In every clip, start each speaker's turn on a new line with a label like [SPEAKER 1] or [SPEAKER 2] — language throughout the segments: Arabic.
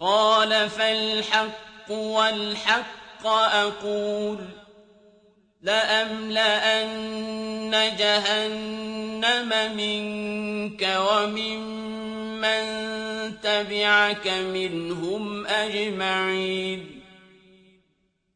[SPEAKER 1] قال فالحق والحق أقول لأملأن جهنم منك ومن من تبعك منهم أجمعين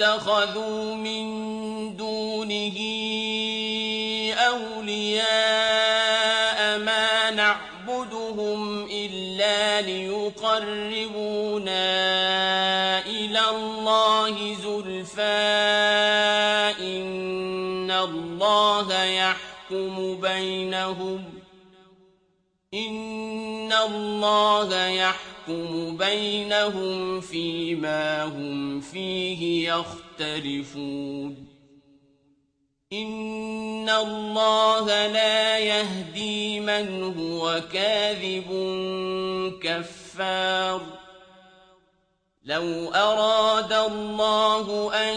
[SPEAKER 1] اتخذوا من دونه أولياء ما نعبدهم إلا ليقربونا إلى الله زلفى إن الله يحكم بينهم إن الله يحكم بينهم فيما هم فيه يختلفون إن الله لا يهدي من هو كاذب كفار لو أراد الله أن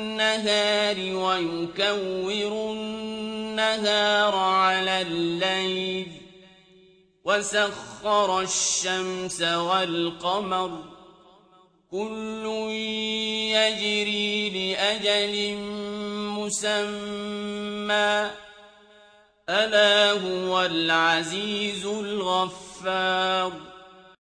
[SPEAKER 1] النهار ويكور النهار على الليل وسخر الشمس والقمر كل يجري لأجل مسمى ألا هو العزيز الغفار